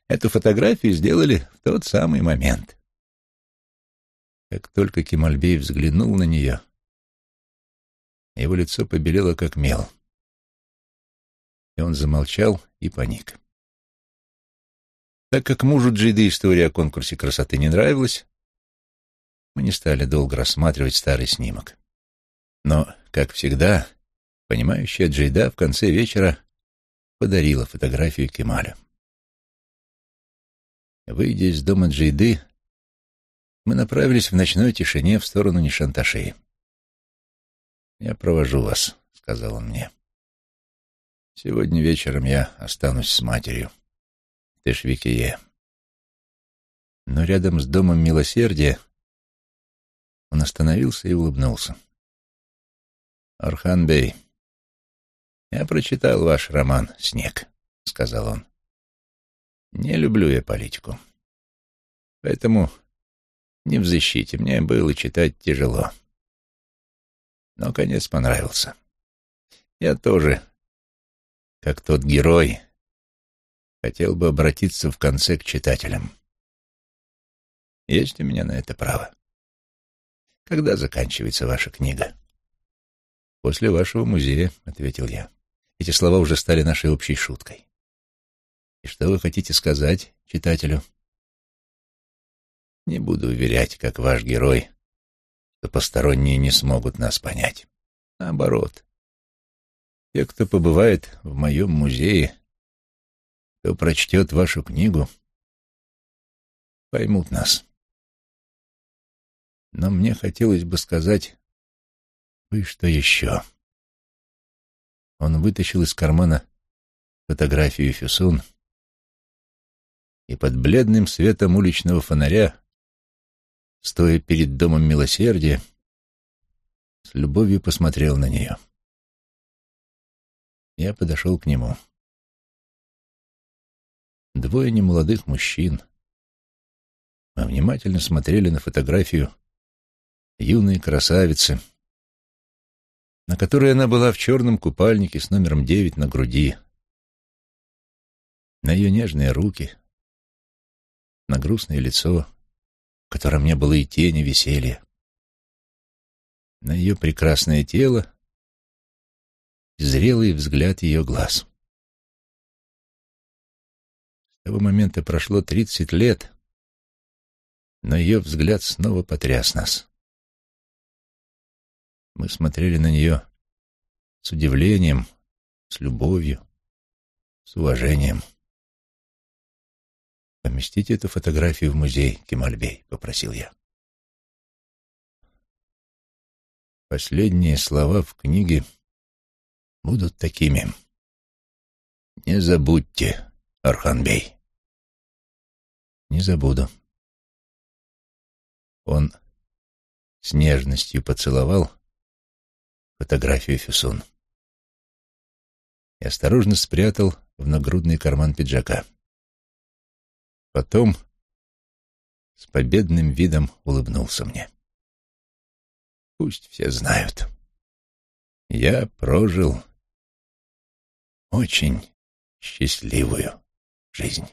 Эту фотографию сделали в тот самый момент. Как только Кемальбей взглянул на нее, его лицо побелело, как мел. И он замолчал и паник. Так как мужу Джиды история о конкурсе красоты не нравилась, мы не стали долго рассматривать старый снимок. Но, как всегда, понимающая Джейда в конце вечера подарила фотографию Кемалю. Выйдя из дома Джейды, мы направились в ночной тишине в сторону Нишанташи. «Я провожу вас», — сказал он мне. «Сегодня вечером я останусь с матерью Тешвикие». Но рядом с домом милосердия он остановился и улыбнулся. «Арханбей, я прочитал ваш роман «Снег», — сказал он. «Не люблю я политику. Поэтому не в защите, мне было читать тяжело. Но конец понравился. Я тоже, как тот герой, хотел бы обратиться в конце к читателям. Есть у меня на это право. Когда заканчивается ваша книга? После вашего музея, — ответил я. Эти слова уже стали нашей общей шуткой. И что вы хотите сказать читателю? Не буду уверять, как ваш герой, что посторонние не смогут нас понять. Наоборот. Те, кто побывает в моем музее, кто прочтет вашу книгу, поймут нас. Но мне хотелось бы сказать кое-что еще. Он вытащил из кармана фотографию Фюсун и под бледным светом уличного фонаря стоя перед домом милосердия, с любовью посмотрел на нее. Я подошел к нему. Двое немолодых мужчин. Мы внимательно смотрели на фотографию юной красавицы, на которой она была в черном купальнике с номером девять на груди. На ее нежные руки, на грустное лицо, в котором не было и тени веселья, на ее прекрасное тело и зрелый взгляд ее глаз. С того момента прошло тридцать лет, но ее взгляд снова потряс нас. Мы смотрели на нее с удивлением, с любовью, с уважением. «Поместите эту фотографию в музей, Кемальбей», — попросил я. Последние слова в книге будут такими. «Не забудьте, Арханбей». «Не забуду». Он с нежностью поцеловал фотографию Фюсун и осторожно спрятал в нагрудный карман пиджака. Потом с победным видом улыбнулся мне. Пусть все знают. Я прожил очень счастливую жизнь.